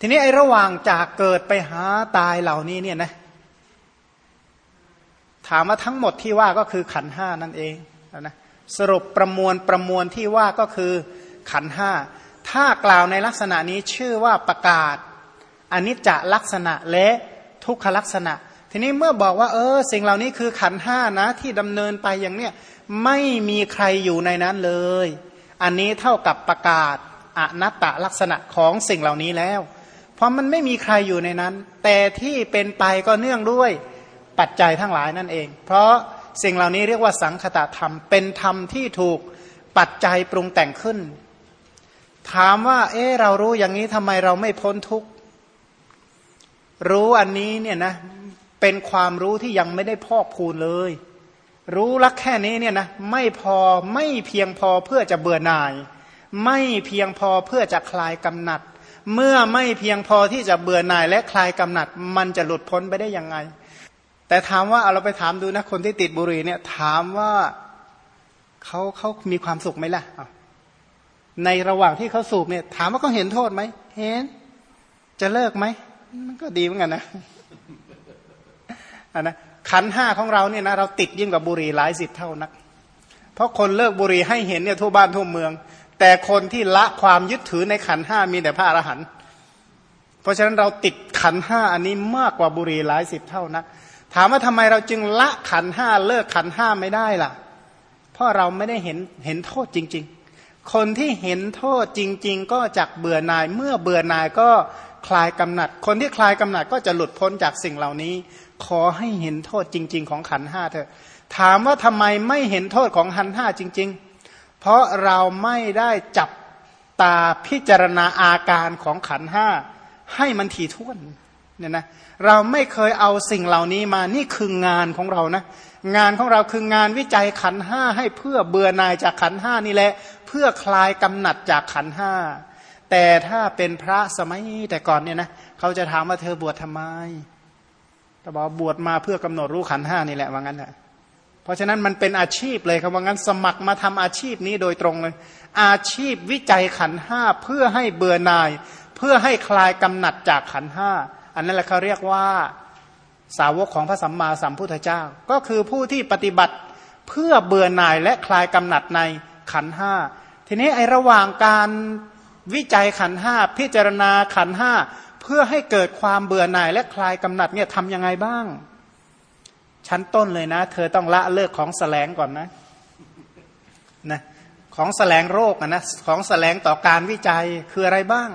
ทีนี้ไอ้ระหว่างจากเกิดไปหาตายเหล่านี้เนี่ยนะถามว่าทั้งหมดที่ว่าก็คือขันห้านั่นเองนะสรุปประมวลประมวลที่ว่าก็คือขันห้าถ้ากล่าวในลักษณะนี้ชื่อว่าประกาศอนิจจลักษณะและทุกขลักษณะ ทีนี้เมื่อบอกว่า เออ สิ่งเหล่านี้คือขันห้านะที่ดำเนินไปอย่างเนี้ยไม่มีใครอยู่ในนั้นเลย อันนี้เท่ากับประกาศอนัตตลักษณะของสิ่งเหล่านี้แล้ว เพราะมันไม่มีใครอยู่ในนั้น แต่ที่เป็นไปก็เนื่องด้วยปัจจัยทั้งหลายนั่นเอง เพราะสิ่งเหล่านี้เรียกว่าสังคตธรรม เป็นธรรมที่ถูกปัจจัยปรุงแต่งขึ้น ถามว่า เออเรารู้อย่างนี้ทำไมเราไม่พ้นทุกข์ รู้อันนี้เนี่ยนะ เป็นความรู้ที่ยังไม่ได้พอกพูนเลย รู้ลักแค่นี้เนี่ยนะ ไม่พอไม่เพียงพอเพื่อจะเบื่อหน่าย ไม่เพียงพอเพื่อจะคลายกำหนัด เมื่อไม่เพียงพอที่จะเบื่อหน่ายและคลายกำหนัด มันจะหลุดพ้นไปได้ยังไง แต่ถามว่าเอาเราไปถามดูนะคนที่ติดบุหรี่เนี่ย ถามว่าเขาเขามีความสุขไหมล่ะในระหว่างที่เขาสูบเนี่ย ถามว่าเขาเห็นโทษไหมเห็น จะเลิกไหมมันก็ดีเหมือนกันนะอันนะขันห้าของเราเนี่ยนะเราติดยิ่งกว่าบุหรี่หลายสิบเท่านัก เพราะคนเลิกบุหรี่ให้เห็นเนี่ยทั่วบ้านทั่วเมือง แต่คนที่ละความยึดถือในขันห้ามีแต่พระอรหันต์เพราะฉะนั้นเราติดขันห้าอันนี้มากกว่าบุรีหลายสิบเท่านัก ถามว่าทำไมเราจึงละขันห้าเลิกขันห้าไม่ได้ล่ะ เพราะเราไม่ได้เห็นเห็นโทษจริง ๆ คนที่เห็นโทษจริง ๆ ก็จักเบื่อหน่ายเมื่อเบื่อหน่ายก็คลายกำหนัด คนที่คลายกำหนัดก็จะหลุดพ้นจากสิ่งเหล่านี้ ขอให้เห็นโทษจริง ๆ ของขันห้าเถอะ ถามว่าทำไมไม่เห็นโทษของขันห้าจริง ๆ เพราะเราไม่ได้จับตาพิจารณาอาการของขันห้าให้มันถี่ถ้วนเนี่ยนะเราไม่เคยเอาสิ่งเหล่านี้มานี่คืองานของเรานะงานของเราคืองานวิจัยขันห้าให้เพื่อเบื่อหน่ายจากขันห้านี่แหละ เพื่อคลายกำหนัดจากขันห้าแต่ถ้าเป็นพระสมัยแต่ก่อนเนี่ยนะเขาจะถามว่าเธอบวชทำไมแต่บอกบวชมาเพื่อกำหนดรู้ขันห้านี่แหละว่างั้นแหละ เพราะฉะนั้นมันเป็นอาชีพเลยครับว่างั้นสมัครมาทำอาชีพนี้โดยตรงเลย อาชีพวิจัยขันห้าเพื่อให้เบื่อหน่าย เพื่อให้คลายกำหนัดจากขันห้าอันนั้นแหละเขาเรียกว่าสาวกของพระสัมมาสัมพุทธเจ้า ก็คือผู้ที่ปฏิบัติเพื่อเบื่อหน่ายและคลายกำหนัดในขันห้าทีนี้ไอระหว่างการวิจัยขันห้าพิจารณาขันห้าเพื่อให้เกิดความเบื่อหน่ายและคลายกำหนัดเนี่ยทำยังไงบ้าง ชั้นต้นเลยนะ เธอต้องละเลิกของแสลงก่อนนะนะของแสลงโรคนะของแสลงต่อการวิจัยคืออะไรบ้าง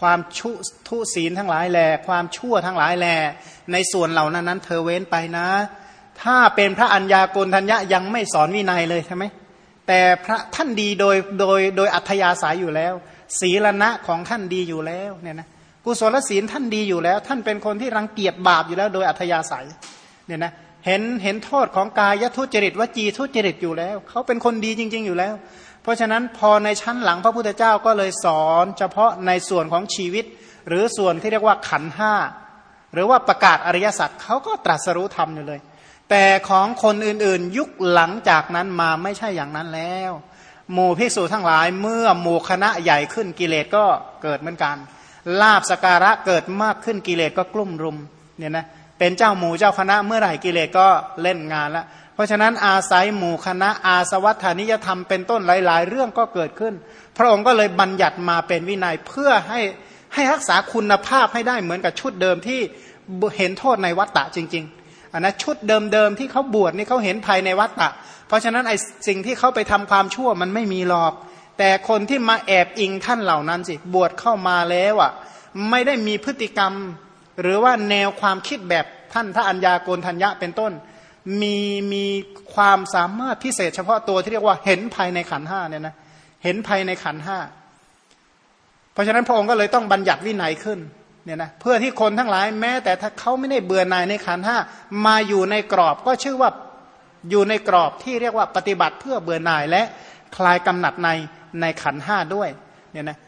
ความชุทุศีลทั้งหลายแหลความชั่วทั้งหลายแหลในส่วนเหล่านั้นนั้น เธอเว้นไปนะ ถ้าเป็นพระัญญาโกณทัญญะยังไม่สอนวินัยเลยใช่ไหมแต่พระท่านดีโดยโดยโดยอัธยาศัยอยู่แล้ว ศีลณะของท่านดีอยู่แล้วเนี่ยนะกุศลศีลท่านดีอยู่แล้ว ท่านเป็นคนที่รังเกียจบาปอยู่แล้ว โดยอัธยาศัย เนี่ยนะเห็นเห็นโทษของกายทุจริตวจีทุจริตอยู่แล้ว เขาเป็นคนดีจริง ๆ อยู่แล้ว เพราะฉะนั้นพอในชั้นหลังพระพุทธเจ้าก็เลยสอน เฉพาะในส่วนของชีวิต หรือส่วนที่เรียกว่าขันห้าหรือว่าประกาศอริยสัจเขาก็ตรัสรู้ธรรมอยู่เลย แต่ของคนอื่นๆ ยุคหลังจากนั้นมาไม่ใช่อย่างนั้นแล้วหมู่ภิกษุทั้งหลายเมื่อหมู่คณะใหญ่ขึ้นกิเลสก็เกิดเหมือนกันลาบสการะเกิดมากขึ้นกิเลสก็กลุ่มรุมเนี่ยนะ เป็นเจ้าหมู่เจ้าคณะเมื่อไหร่กิเลสก็เล่นงานล้วเพราะฉะนั้นอาศัยหมู่คณะอาสวัฏฐานิยธรรมเป็นต้นหลาย ๆ เรื่องก็เกิดขึ้น พระองค์ก็เลยบัญญัติมาเป็นวินัยเพื่อให้ให้รักษาคุณภาพให้ได้เหมือนกับชุดเดิมที่เห็นโทษในวัฏฏะจริงๆอันนะชุดเดิมๆที่เขาบวชนี่เขาเห็นภายในวัฏฏะเพราะฉะนั้นไอ้สิ่งที่เขาไปทำความชั่วมันไม่มีหรอก แต่คนที่มาแอบอิงท่านเหล่านั้นสิบวชเข้ามาแล้วอะไม่ได้มีพฤติกรรม หรือว่าแนวความคิดแบบท่านพระัญญาโกณทัญญะเป็นต้น มีมีความสามารถพิเศษเฉพาะตัวที่เรียกว่าเห็นภายในขันห้าเนี่ยนะเห็นภายในขันห้าเพราะฉะนั้นพระองค์ก็เลยต้องบัญญัติวินัยขึ้นเนี่ยนะเพื่อที่คนทั้งหลายแม้ แต่ถ้าเขาไม่ได้เบื่อหน่ายในขันห้ามาอยู่ในกรอบก็ชื่อว่าอยู่ในกรอบที่เรียกว่าปฏิบัติเพื่อเบื่อหน่ายและคลายกำหนัดในในขันห้าด้วยเนี่ยนะ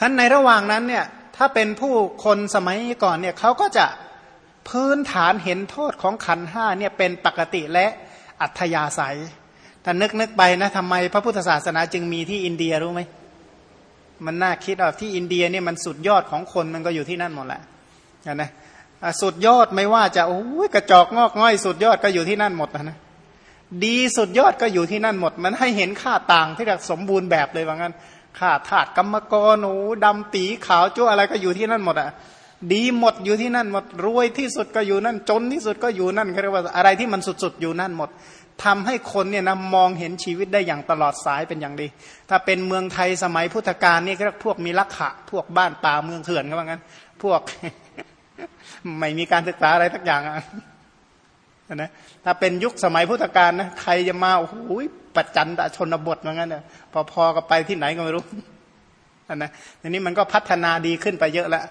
ท่านในระหว่างนั้นเนี่ย ถ้าเป็นผู้คนสมัยก่อนเนี่ยเขาก็จะพื้นฐานเห็นโทษของขันห้าเนี่ยเป็นปกติและอัธยาศัยถ้านึกนึกไปนะทำไมพระพุทธศาสนาจึงมีที่อินเดียรู้ไหม มันน่าคิดอะที่อินเดียเนี่ยมันสุดยอดของคนมันก็อยู่ที่นั่นหมดแหละนะสุดยอดไม่ว่าจะโอ้ยกระจอกงอกง่อยสุดยอดก็อยู่ที่นั่นหมดนะดีสุดยอดก็อยู่ที่นั่นหมด มันให้เห็นค่าต่างที่แบบสมบูรณ์แบบเลยว่างั้น ค่าถาดกรรมกรหนูดำปีขาวจ้วอะไรก็อยู่ที่นั่นหมดอะดีหมดอยู่ที่นั่นหมดรวยที่สุดก็อยู่นั่น จนที่สุดก็อยู่นั่นเขาเรียกว่าอะไรที่มันสุดๆอยู่นั่นหมดทำให้คนเนี่ยนะมองเห็นชีวิตได้อย่างตลอดสายเป็นอย่างดี ถ้าเป็นเมืองไทยสมัยพุทธกาลนี่ก็พวกมีลักขะ พวกบ้านป่าเมืองเขื่อนก็ว่างั้น พวก ไม่มีการศึกษาอะไรทักอย่างอะ นะถ้าเป็นยุคสมัยพุทธกาลนะใครจะมาโอ้โหปัจจันตชนบทว่างั้นเนี่ยพอๆกับไปที่ไหนก็ไม่รู้นะทีนี้มันก็พัฒนาดีขึ้นไปเยอะแล้ว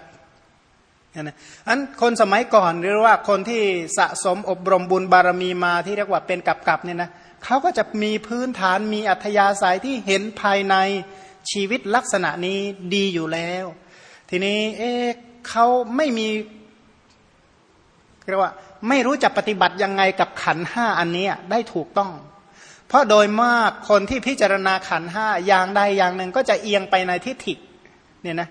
นะอันคนสมัยก่อนหรือว่าคนที่สะสมอบรมบุญบารมีมาที่เรียกว่าเป็นกับกับเนี่ยนะเขาก็จะมีพื้นฐานมีอัธยาศัยที่เห็นภายในชีวิตลักษณะนี้ดีอยู่แล้ว ทีนี้เอ๊เขาไม่มีเรียกว่า ไม่รู้จะปฏิบัติยังไงกับขันห้าอันนี้ได้ถูกต้อง เพราะโดยมากคนที่พิจารณาขันห้าอย่างใดอย่างหนึ่งก็จะเอียงไปในทิฏฐิเนี่ยนะ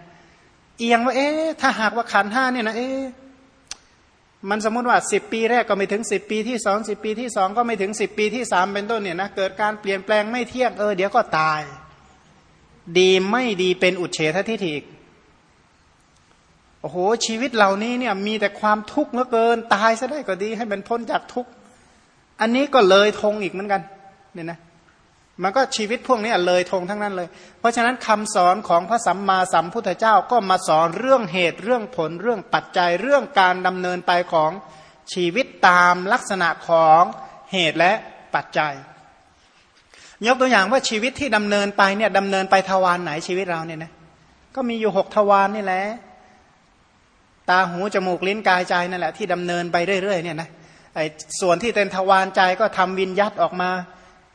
เอียงว่าเอ๊ะถ้าหากว่าขันห้าเนี่ยนะเอ๊ะมันสมมติว่าสิบปีแรกก็ไม่ถึงสิบปีที่สองสิบปีที่สองก็ไม่ถึงสิบปีที่สามเป็นต้นเนี่ยนะเกิดการเปลี่ยนแปลงไม่เที่ยงเออเดี๋ยวก็ตาย ดีไม่ดีเป็นอุเฉททิฏฐิโอ้โหชีวิตเหล่านี้เนี่ยมีแต่ความทุกข์เหลือเกินตายซะได้ก็ดีให้มันพ้นจากทุกข์อันนี้ก็เลยทงอีกเหมือนกันเนี่ยนะมันก็ชีวิตพวกนี้เลยทงทั้งนั้นเลย เพราะฉะนั้นคำสอนของพระสัมมาสัมพุทธเจ้าก็มาสอนเรื่องเหตุเรื่องผลเรื่องปัจจัยเรื่องการดำเนินไปของชีวิตตามลักษณะของเหตุและปัจจัย ยกตัวอย่างว่าชีวิตที่ดำเนินไปเนี่ยดำเนินไปทวารไหนชีวิตเราเนี่ยนะก็มีอยู่หกทวารนี่แหละ ตาหูจมูกลิ้นกายใจนั่นแหละที่ดำเนินไปเรื่อยๆเนี่ยนะไอ้ส่วนที่เป็นทวารใจก็ทำวินยัตออกมา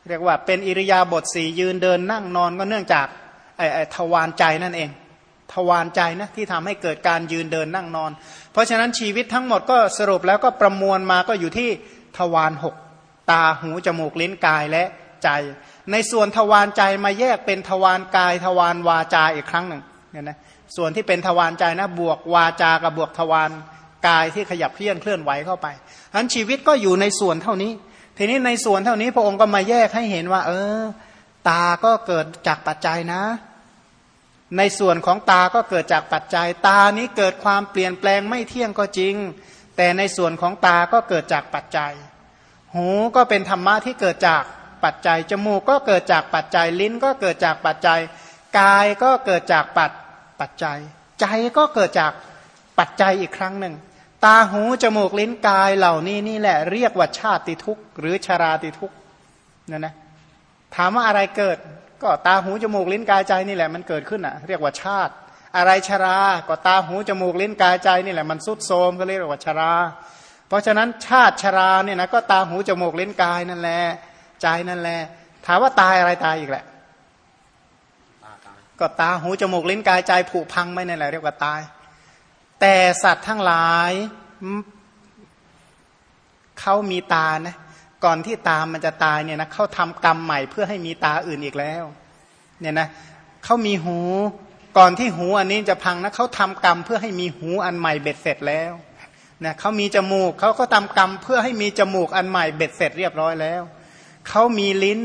เรียกว่าเป็นอิริยาบถสี่ยืนเดินนั่งนอนก็เนื่องจากไอ้ไอ้ทวารใจนั่นเอง ทวารใจนะที่ทำให้เกิดการยืนเดินนั่งนอน เพราะฉะนั้นชีวิตทั้งหมดก็สรุปแล้วก็ประมวลมาก็อยู่ที่ทวารหกตาหูจมูกลิ้นกายและใจ ในส่วนทวารใจมาแยกเป็นทวารกายทวารวาจาอีกครั้งหนึ่ง เนี่ยนะส่วนที่เป็นทวารใจนะบวกวาจากับบวกทวารกายที่ขยับเคลื่อนเคลื่อนไหวเข้าไปฉะนั้นชีวิตก็อยู่ในส่วนเท่านี้ ทีนี้ในส่วนเท่านี้พระองค์ก็มาแยกให้เห็นว่า เออ ตาก็เกิดจากปัจจัยนะ ในส่วนของตาก็เกิดจากปัจจัย ตานี้เกิดความเปลี่ยนแปลงไม่เที่ยงก็จริง แต่ในส่วนของตาก็เกิดจากปัจจัย หูก็เป็นธรรมะที่เกิดจากปัจจัย จมูกก็เกิดจากปัจจัย ลิ้นก็เกิดจากปัจจัย กายก็เกิดจากปัจ ปัจจัย ใจก็เกิดจากปัจจัยอีกครั้งหนึ่ง ตาหูจมูกลิ้นกายเหล่านี้นี่แหละเรียกว่าชาติทุกข์หรือชาราติทุกข์นั่นนะถามว่าอะไรเกิดก็ตาหูจมูกลิ้นกายใจนี่แหละมันเกิดขึ้นอะ เรียกว่าชาติ อะไรชารา ก็ตาหูจมูกลิ้นกายใจนี่แหละมันสุดโทมก็เรียกว่าชารา เพราะฉะนั้นชาติชาราเนี่ยนะก็ตาหูจมูกลิ้นกายนั่นแหละใจนั่นแหละถามว่าตายอะไรตายอีกแหละ ก็ตาหูจมูกลิ้นกายใจผุพังไม่นั่นแหละเรียกว่าตาย แต่สัตว์ทั้งหลายเขามีตานะก่อนที่ตามันจะตายเนี่ยนะเขาทำกรรมใหม่เพื่อให้มีตาอื่นอีกแล้ว เนี่ยนะเขามีหู ก่อนที่หูอันนี้จะพังนะเขาทำกรรมเพื่อให้มีหูอันใหม่เบ็ดเสร็จแล้วนะเขามีจมูกเขาก็ทำกรรมเพื่อให้มีจมูกอันใหม่เบ็ดเสร็จเรียบร้อยแล้วเขามีลิ้น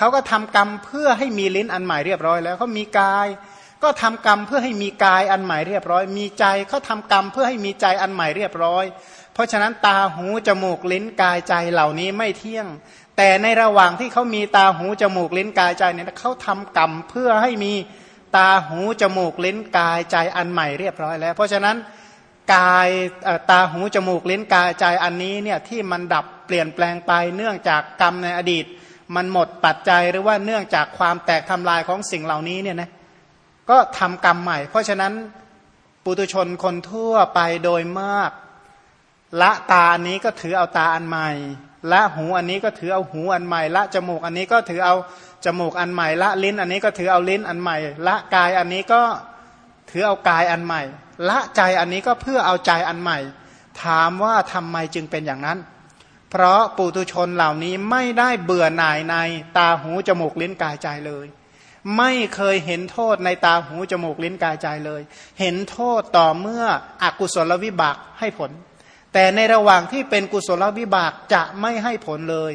เขาก็ทำกรรมเพื่อให้มีลิ้นอันใหม่เรียบร้อยแล้วเขามีกาย ก็ทำกรรมเพื่อให้มีกายอันใหม่เรียบร้อย มีใจเขาทากรรมเพื่อให้มีใจอันใหม่เรียบร้อย เพราะฉะนั้นตาหูจมูกลิ้นกายใจเหล่านี้ไม่เที่ยง แต่ในระหว่างที่เขามีตาหูจมูกลิ้นกายใจเนี่ยเขาทำกรรมเพื่อให้มีตาหูจมูกลิ้นกายใจอันใหม่เรียบร้อยแล้ว เพราะฉะนั้นกายตาหูจมูกลิ้นกายใจอันนี้เนี่ยที่มันดับเปลี่ยนแปลงไปเนื่องจากกรรมในอดีต มันหมดปัจจัยหรือว่าเนื่องจากความแตกทำลายของสิ่งเหล่านี้เนี่ยนะก็ทำกรรมใหม่ เพราะฉะนั้นปุตุชนคนทั่วไปโดยมาก ละตาอันนี้ก็ถือเอาตาอันใหม่ละหูอันนี้ก็ถือเอาหูอันใหม่ละจมูกอันนี้ก็ถือเอาจมูกอันใหม่ละลิ้นอันนี้ก็ถือเอาลิ้นอันใหม่ละกายอันนี้ก็ถือเอากายอันใหม่ ละใจอันนี้ก็เพื่อเอาใจอันใหม่ ถามว่าทำไมจึงเป็นอย่างนั้น เพราะปุตุชนเหล่านี้ไม่ได้เบื่อหน่ายในตาหูจมูกลิ้นกายใจเลย ไม่เคยเห็นโทษในตาหูจมูกลิ้นกายใจเลย เห็นโทษต่อเมื่ออกุศลวิบากให้ผล แต่ในระหว่างที่เป็นกุศลวิบากจะไม่ให้ผลเลย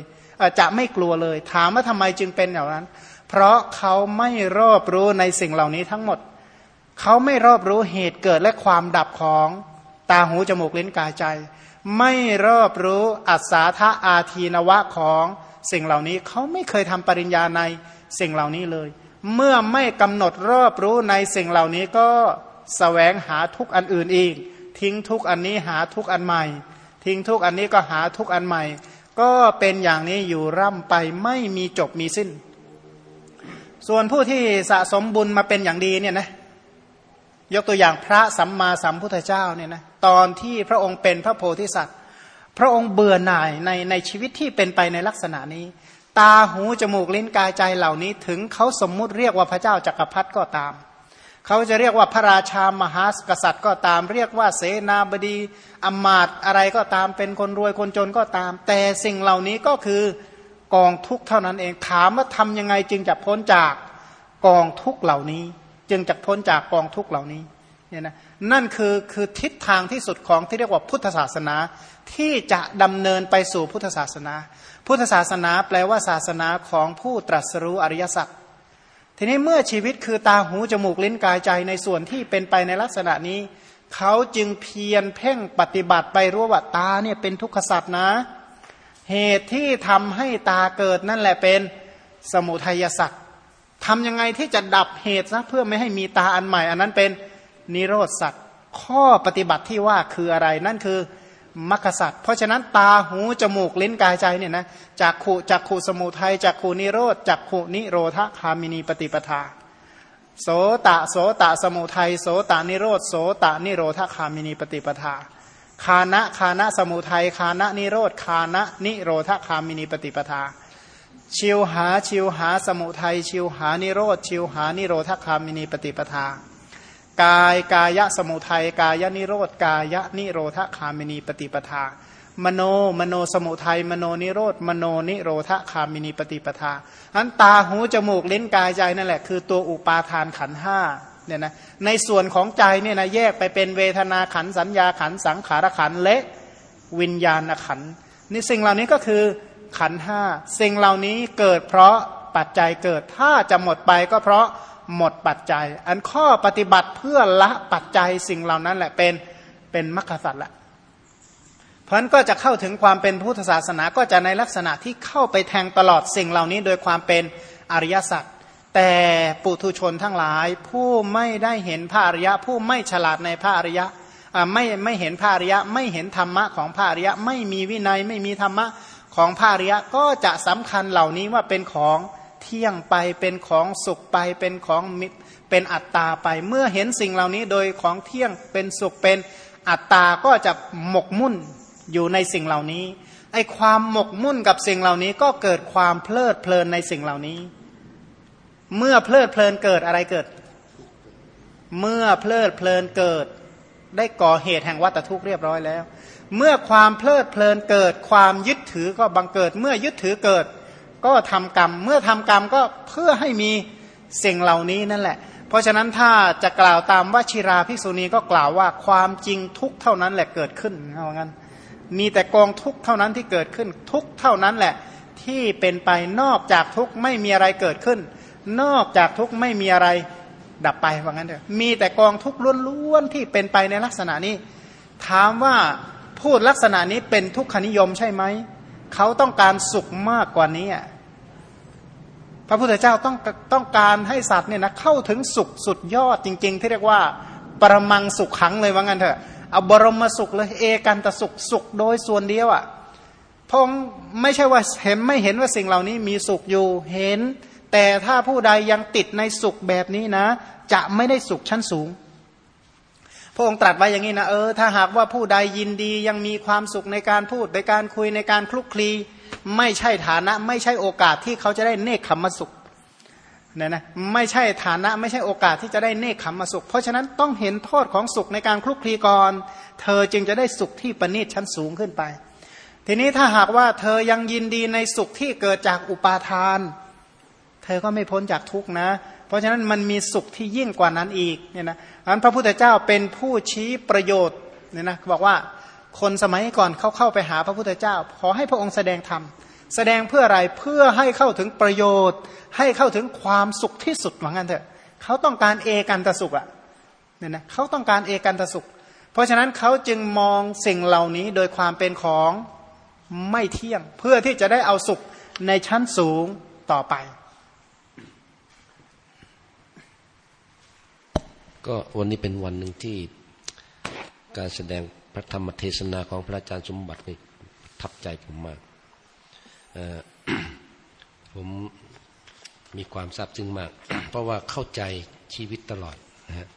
จะไม่กลัวเลย ถามว่าทำไมจึงเป็นอย่างนั้น เพราะเขาไม่รอบรู้ในสิ่งเหล่านี้ทั้งหมด เขาไม่รอบรู้เหตุเกิดและความดับของตาหูจมูกลิ้นกายใจ ไม่รอบรู้อัศาธาอาทีนวะของสิ่งเหล่านี้เขาไม่เคยทำปริญญาในสิ่งเหล่านี้เลย เมื่อไม่กำหนดรอบรู้ในสิ่งเหล่านี้ก็สแสวงหาทุกอันอื่นอีก ทิ้งทุกอันนี้หาทุกอันใหม่ ทิ้งทุกอันนี้ก็หาทุกอันใหม่ ก็เป็นอย่างนี้อยู่ร่ำไปไม่มีจบมีสิ้น ส่วนผู้ที่สะสมบุญมาเป็นอย่างดีเนี่ยนะ ยกตัวอย่างพระสัมมาสัมพุทธเจ้าเนี่ยนะตอนที่พระองค์เป็นพระโพธิสัตว์ พระองค์เบื่อหน่ายในในชีวิตที่เป็นไปในลักษณะนี้ ตาหูจมูกลิ้นกายใจเหล่านี้ ถึงเขาสมมุติเรียกว่าพระเจ้าจักรพรรดิก็ตาม เขาจะเรียกว่าพระราชามหากษัตริย์ก็ตาม เรียกว่าเสนาบดีอมาตอะไรก็ตามเป็นคนรวยคนจนก็ตาม แต่สิ่งเหล่านี้ก็คือกองทุกเท่านั้นเองถามว่าทำยังไงจึงจะพ้นจากกองทุกเหล่านี้ จึงจะพ้นจากกองทุกเหล่านี้เนี่ยนะนั่นคือคือทิศทางที่สุดของที่เรียกว่าพุทธศาสนา ที่จะดำเนินไปสู่พุทธศาสนา พุทธศาสนาแปลว่าศาสนาของผู้ตรัสรู้อริยสัจทีนี้เมื่อชีวิตคือตาหูจมูกลิ้นกายใจในส่วนที่เป็นไปในลักษณะนี้ เขาจึงเพียรเพ่งปฏิบัติไปรู้ว่าตาเนี่ยเป็นทุกขสัตว์นะ เหตุที่ทำให้ตาเกิดนั่นแหละเป็นสมุทัยสัตว์ ทำยังไงที่จะดับเหตุซะเพื่อไม่ให้มีตาอันใหม่ อันนั้นเป็นนิโรธสัตว์ข้อปฏิบัติที่ว่าคืออะไรนั่นคือมรรคสัตว์เพราะฉะนั้นตาหูจมูกลิ้นกายใจเนี่ยนะจากขูจากขูสมุทัยจากขูนิโรธจากขูนิโรธคามินีปฏิปทา โสตะโสตะสมุทัยโสตะนิโรธโสตะนิโรธคามินีปฏิปทาฆานะฆานะสมุทัยฆานะนิโรธฆานะนิโรธคามินีปฏิปทา ชิวหาชิวหาสมุทัยชิวหานิโรธชิวหานิโรธคามินีปฏิปทา กายกายสมุทัยกายนิโรธกายนิโรธคามินีปฏิปทา มโนมโนสมุทัยมโนนิโรธมโนนิโรธคามินีปฏิปทาอันตาหูจมูกลิ้นกายใจนั่นแหละคือตัวอุปาทานขันห้าเนี่ยนะในส่วนของใจเนี่ยนะแยกไปเป็นเวทนาขันสัญญาขันสังขารขันและวิญญาณขันนี่สิ่งเหล่านี้ก็คือ ขันห้าสิ่งเหล่านี้เกิดเพราะปัจจัยเกิดถ้าจะหมดไปก็เพราะหมดปัจจัย อันข้อปฏิบัติเพื่อละปัจจัยสิ่งเหล่านั้นแหละเป็นเป็นมรรคสัตว์ละเพราะนั้นก็จะเข้าถึงความเป็นพุทธศาสนาก็จะในลักษณะที่เข้าไปแทงตลอดสิ่งเหล่านี้โดยความเป็นอริยสัจแต่ปุถุชนทั้งหลาย ผู้ไม่ได้เห็นพระอริยะ ผู้ไม่ฉลาดในพระอริยะไม่ไม่เห็นพระอริยะ ไม่เห็นธรรมะของพระอริยะ ไม่มีวินัยไม่มีธรรมะ ของภาริยะก็จะสำคัญเหล่านี้ว่าเป็นของเที่ยงไปเป็นของสุขไปเป็นของมิเป็นอัตตาไป เมื่อเห็นสิ่งเหล่านี้โดยของเที่ยงเป็นสุขเป็นอัตตาก็จะหมกมุ่นอยู่ในสิ่งเหล่านี้ไอความหมกมุ่นกับสิ่งเหล่านี้ก็เกิดความเพลิดเพลินในสิ่งเหล่านี้ เมื่อเพลิดเพลินเกิดอะไรเกิด เมื่อเพลิดเพลินเกิด ได้ก่อเหตุแห่งวัตทุกข์เรียบร้อยแล้ว เมื่อความเพลิดเพลินเกิด ความยึดถือก็บังเกิด เมื่อยึดถือเกิด ก็ทำกรรม เมื่อทำกรรมก็เพื่อให้มีสิ่งเหล่านี้นั่นแหละ เพราะฉะนั้นถ้าจะกล่าวตามวชิราภิกษุณีก็กล่าวว่าความจริงทุกเท่านั้นแหละเกิดขึ้นเอางั้น มีแต่กองทุกเท่านั้นที่เกิดขึ้น ทุกเท่านั้นแหละที่เป็นไปนอกจากทุกไม่มีอะไรเกิดขึ้น นอกจากทุกไม่มีอะไรดับไปว่างั้นเถอะมีแต่กองทุกล้วนๆที่เป็นไปในลักษณะนี้ ถามว่า พูดลักษณะนี้เป็นทุกขนิยมใช่ไหม เขาต้องการสุขมากกว่านี้พระพุทธเจ้าต้องต้องการให้สัตว์เนี่ยนะเข้าถึงสุขสุดยอดจริง ๆ ที่เรียกว่า ปรมังสุขขังเลยว่างั้นเถอะเอาบรมสุขเลยเอกันตสุขสุขโดยส่วนเดียวอะ่ะพงไม่ใช่ว่าเห็นไม่เห็นว่าสิ่งเหล่านี้มีสุขอยู่เห็น แต่ถ้าผู้ใดยังติดในสุขแบบนี้นะ จะไม่ได้สุขชั้นสูง พระองค์ตรัสไว้อย่างนี้นะเออถ้าหากว่าผู้ใดยินดียังมีความสุขในการพูดในการคุยในการคลุกคลี ไม่ใช่ฐานะ ไม่ใช่โอกาสที่เขาจะได้เนคขมสุขเนี่ยนะไม่ใช่ฐานะไม่ใช่โอกาสที่จะได้เนคขมสุข เพราะฉะนั้นต้องเห็นโทษของสุขในการคลุกคลีก่อน เธอจึงจะได้สุขที่ประณีตชั้นสูงขึ้นไป ทีนี้ถ้าหากว่าเธอยังยินดีในสุขที่เกิดจากอุปาทาน เธอก็ไม่พ้นจากทุกนะ เพราะฉะนั้นมันมีสุขที่ยิ่งกว่านั้นอีกเนี่ยนะอันพระพุทธเจ้าเป็นผู้ชี้ประโยชน์เนี่ยนะบอกว่าคนสมัยก่อนเขาเข้าไปหาพระพุทธเจ้า ขอให้พระองค์แสดงธรรมแสดงเพื่ออะไรเพื่อให้เข้าถึงประโยชน์ ให้เข้าถึงความสุขที่สุดเหมือนกันเถอะเขาต้องการเอกันตสุขอะ่ะเนี่ยนะเขาต้องการเอกันตสุข เพราะฉะนั้นเขาจึงมองสิ่งเหล่านี้โดยความเป็นของไม่เที่ยง เพื่อที่จะได้เอาสุขในชั้นสูงต่อไป ก็วันนี้เป็นวันหนึ่งที่การแสดงพระธรรมเทศนาของพระอาจารย์สมบัตินี่ทับใจผมมาก ผมมีความซาบซึ้งมาก เพราะว่าเข้าใจชีวิตตลอดนะฮะ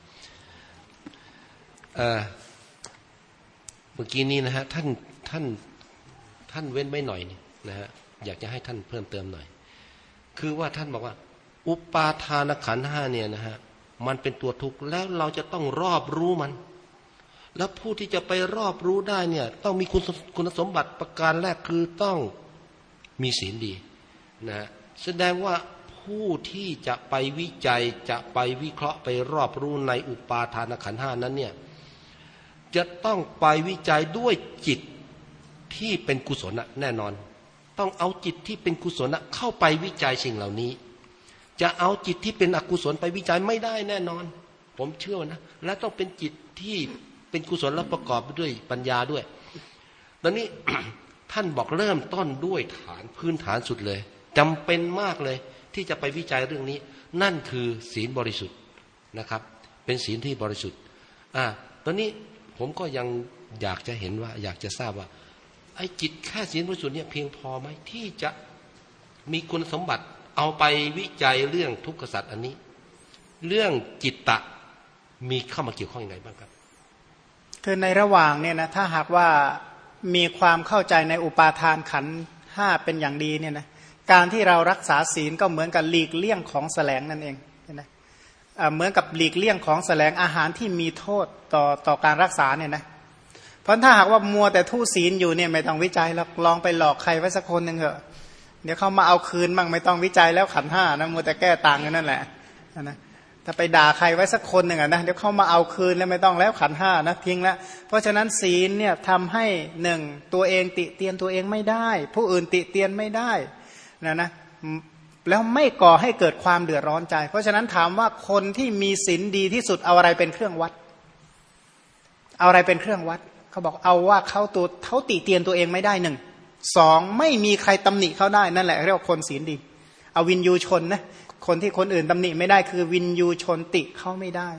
เมื่อกี้นี้นะฮะท่านท่านท่านเว้นไว้หน่อยนี่นะฮะอยากจะให้ท่านเพิ่มเติมหน่อย คือว่าท่านบอกว่า อุปาทานขันห้าเนี่ยนะฮะ มันเป็นตัวทุกข์แล้วเราจะต้องรอบรู้มัน แล้วผู้ที่จะไปรอบรู้ได้เนี่ย ต้องมีคุณคุณสมบัติประการแรกคือต้องมีศีลดีนะแสดงว่าผู้ที่จะไปวิจัยจะไปวิเคราะห์ไปรอบรู้ในอุปาทานขันห้านั้นเนี่ยจะต้องไปวิจัยด้วยจิตที่เป็นกุศลแน่นอน ต้องเอาจิตที่เป็นกุศลเข้าไปวิจัยสิ่งเหล่านี้ จะเอาจิตที่เป็นอกุศลไปวิจัยไม่ได้แน่นอน ผมเชื่อนะ และต้องเป็นจิตที่เป็นกุศลและประกอบด้วยปัญญาด้วย ตอนนี้ท่านบอกเริ่มต้นด้วยฐานพื้นฐานสุดเลยจำเป็นมากเลยที่จะไปวิจัยเรื่องนี้ นั่นคือศีลบริสุทธิ์นะครับ เป็นศีลที่บริสุทธิ์อ่าตอนนี้ผมก็ยังอยากจะเห็นว่า อยากจะทราบว่าไอ้จิตแค่ศีลบริสุทธิ์เนี่ยเพียงพอไหมที่จะมีคุณสมบัติ เอาไปวิจัยเรื่องทุกขสัตว์อันนี้ เรื่องจิตตะมีเข้ามาเกี่ยวข้องยังไงบ้างครับ คือในระหว่างเนี่ยนะถ้าหากว่ามีความเข้าใจในอุปาทานขันห้าเป็นอย่างดีเนี่ยนะการที่เรารักษาศีลก็เหมือนกับหลีกเลี่ยงของแสลงนั่นเองนะเหมือนกับหลีกเลี่ยงของแสลงอาหารที่มีโทษต่อต่อการรักษาเนี่ยนะเพราะถ้าหากว่ามัวแต่ทู่ศีลอยู่เนี่ยไม่ต้องวิจัยแล้วลองไปหลอกใครไว้สักคนหนึ่งเถอะ เดี๋ยวเขามาเอาคืนบ้างไม่ต้องวิจัยแล้วขันห้านะมัวแต่แก้ต่างกันนั่นแหละนะถ้าไปด่าใครไว้สักคนหนึ่งนะเดี๋ยวเขามาเอาคืนแล้วไม่ต้องแล้วขันห้านะทิ้งแล้วเพราะฉะนั้นศีลเนี่ยทำให้หนึ่งตัวเองติเตียนตัวเองไม่ได้ ผู้อื่นติเตียนไม่ได้นะนะแล้วไม่ก่อให้เกิดความเดือดร้อนใจ เพราะฉะนั้นถามว่าคนที่มีศีลดีที่สุดเอาอะไรเป็นเครื่องวัด เอาอะไรเป็นเครื่องวัด เขาบอกเอาว่าเขาตัวเขาติเตียนตัวเองไม่ได้หนึ่ง สองไม่มีใครตำหนิเขาได้นั่นแหละเรียกว่าคนศีลดีอวินยูชนนะคนที่คนอื่นตำหนิไม่ได้คือวินยูชนติเขาไม่ได้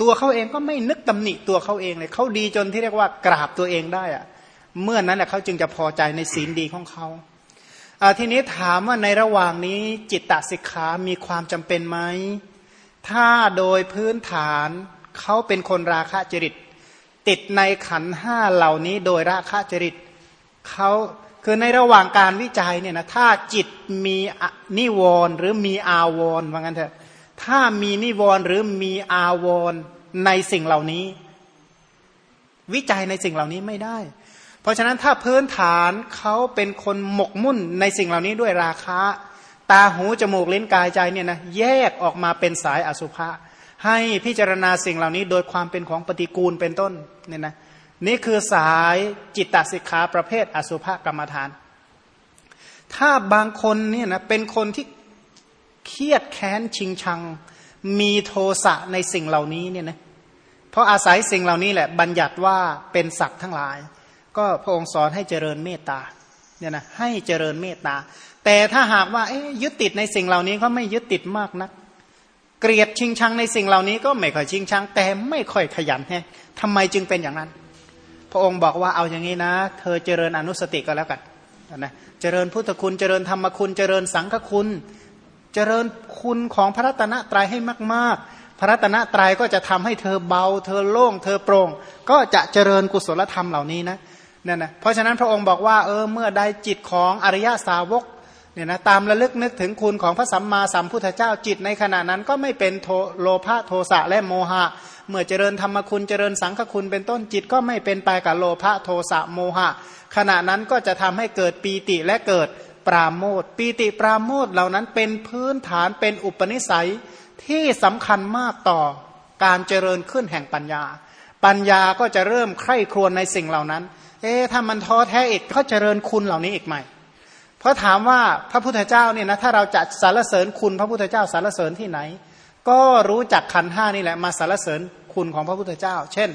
ตัวเขาเองก็ไม่นึกตำหนิตัวเขาเองเลยเขาดีจนที่เรียกว่ากราบตัวเองได้อะเมื่อนนั้นแหละเขาจึงจะพอใจในศีลดีของเขาทีนี้ถามว่าในระหว่างนี้จิตตสิกขามีความจำเป็นไหมถ้าโดยพื้นฐานเขาเป็นคนราคะจริต ติดในขันห้าเหล่านี้โดยราคะจริตเขา คือในระหว่างการวิจัยเนี่ยนะถ้าจิตมีนิวรณ์หรือมีอาวรณ์ว่างั้นเถอะถ้ามีนิวรณ์หรือมีอาวรณ์ในสิ่งเหล่านี้ วิจัยในสิ่งเหล่านี้ไม่ได้ เพราะฉะนั้นถ้าพื้นฐานเขาเป็นคนหมกมุ่นในสิ่งเหล่านี้ด้วยราคะ ตาหูจมูกลิ้นกายใจเนี่ยนะแยกออกมาเป็นสายอสุภะให้พิจารณาสิ่งเหล่านี้โดยความเป็นของปฏิกูลเป็นต้นเนี่ยนะ นี่คือสายจิตตสิกขาประเภทอสุภกรรมฐาน ถ้าบางคนเนี่ยนะเป็นคนที่เครียดแค้นชิงชัง มีโทสะในสิ่งเหล่านี้เนี่ยนะเพราะอาศัยสิ่งเหล่านี้แหละบัญญัติว่าเป็นสัตว์ทั้งหลาย ก็พระองค์สอนให้เจริญเมตตาเนี่ยนะให้เจริญเมตตา แต่ถ้าหากว่ายึดติดในสิ่งเหล่านี้ก็ไม่ยึดติดมากนัก เกลียดชิงชังในสิ่งเหล่านี้ก็ไม่ค่อยชิงชัง แต่ไม่ค่อยขยันแฮทำไมจึงเป็นอย่างนั้น พระองค์บอกว่าเอาอย่างนี้นะ เธอเจริญอนุสติก็แล้วกันนะเจริญพุทธคุณเจริญธรรมคุณเจริญสังฆคุณ เจริญคุณของพระรัตนตรัยให้มาก ๆ พระรัตนตรัยก็จะทำให้เธอเบา เธอโล่ง เธอโปร่ง ก็จะเจริญกุศลธรรมเหล่านี้นะนั่นนะเพราะฉะนั้นพระองค์บอกว่าเออเมื่อใดจิตของอริยสาวก เนี่ยนะตามระลึกนึกถึงคุณของพระสัมมาสัมพุทธเจ้าจิตในขณะนั้นก็ไม่เป็นโโลภะโทสะและโมหะ เมื่อเจริญธรรมคุณเจริญสังฆคุณเป็นต้นจิตก็ไม่เป็นไปกับโลภะโทสะโมหะ ขณะนั้นก็จะทำให้เกิดปีติและเกิดปราโมทปีติปราโมทเหล่านั้นเป็นพื้นฐานเป็นอุปนิสัยที่สำคัญมากต่อการเจริญขึ้นแห่งปัญญา ปัญญาก็จะเริ่มใคร่ครวญในสิ่งเหล่านั้น เอ๊ะถ้ามันท้อแท้อีกเขาเจริญคุณเหล่านี้อีกไหม่ เพราะถามว่าพระพุทธเจ้าเนี่ยนะถ้าเราจะสรรเสริญคุณพระพุทธเจ้าสรรเสริญที่ไหน ก็รู้จักขันห้านี่แหละมาสรรเสริญคุณของพระพุทธเจ้า เช่น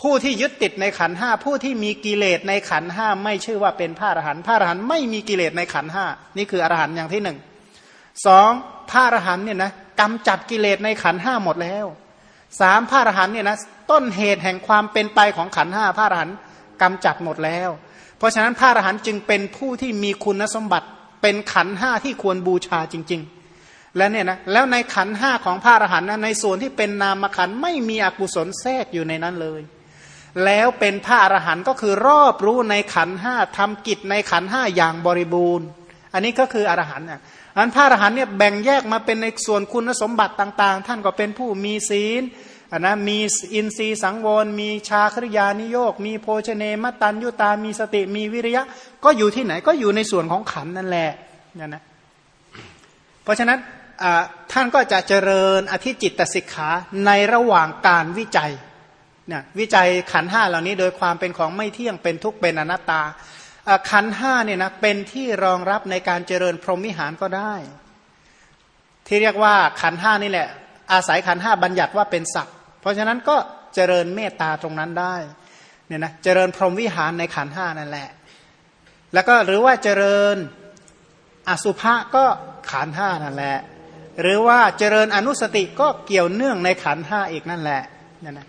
ผู้ที่ยึดติดในขันห้าผู้ที่มีกิเลสในขันห้าไม่ชื่อว่าเป็นพระอรหันต์พระอรหันต์ไม่มีกิเลสในขันห้านี่คืออรหันต์อย่างที่หนึ่งสองพระอรหันต์เนี่ยนะกำจัดกิเลสในขันห้าหมดแล้วสามพระอรหันต์เนี่ยนะต้นเหตุแห่งความเป็นไปของขันห้าพระอรหันต์กำจัดหมดแล้ว เพราะฉะนั้นพระอรหันต์จึงเป็นผู้ที่มีคุณสมบัติ เป็นขันห้าที่ควรบูชาจริง ๆ และเนี่ยนะแล้วในขันห้าของพระอรหันต์นะในส่วนที่เป็นนามขันไม่มีอกุศลแทรกอยู่ในนั้นเลย แล้วเป็นพระอรหันต์ก็คือรอบรู้ในขันห้าทำกิจในขันห้าอย่างบริบูรณ์ อันนี้ก็คืออรหันต์อะอันพระอรหันต์เนี่ยแบ่งแยกมาเป็นในส่วนคุณสมบัติต่าง ๆ ท่านก็เป็นผู้มีศีล อันนะมีอินทรีย์สังวร มีชาคริยานิโยก มีโภชเนมตันยุตา มีสติมีวิริยะ ก็อยู่ที่ไหนก็อยู่ในส่วนของขันนั่นแหละเนี่ยนะเพราะฉะนั้นท่านก็จะเจริญอธิจิตตสิกขาในระหว่างการวิจัยเนี่ยวิจัยขันห้าเหล่านี้โดยความเป็นของไม่เที่ยงเป็นทุกข์เป็นอนัตตาขันห้าเนี่ยนะเป็นที่รองรับในการเจริญพรหมิหารก็ได้ ที่เรียกว่าขันห้านี่แหละ อาศัยขันห้าบัญญัติว่าเป็นศักดิ์ เพราะฉะนั้นก็เจริญเมตตาตรงนั้นได้เนี่ยนะเจริญพรหมวิหารในขันห้านั่นแหละ แล้วก็หรือว่าเจริญอสุภะก็ขันห้านั่นแหละ หรือว่าเจริญอนุสติก็เกี่ยวเนื่องในขันห้าอีกนั่นแหละเนี่ยนะ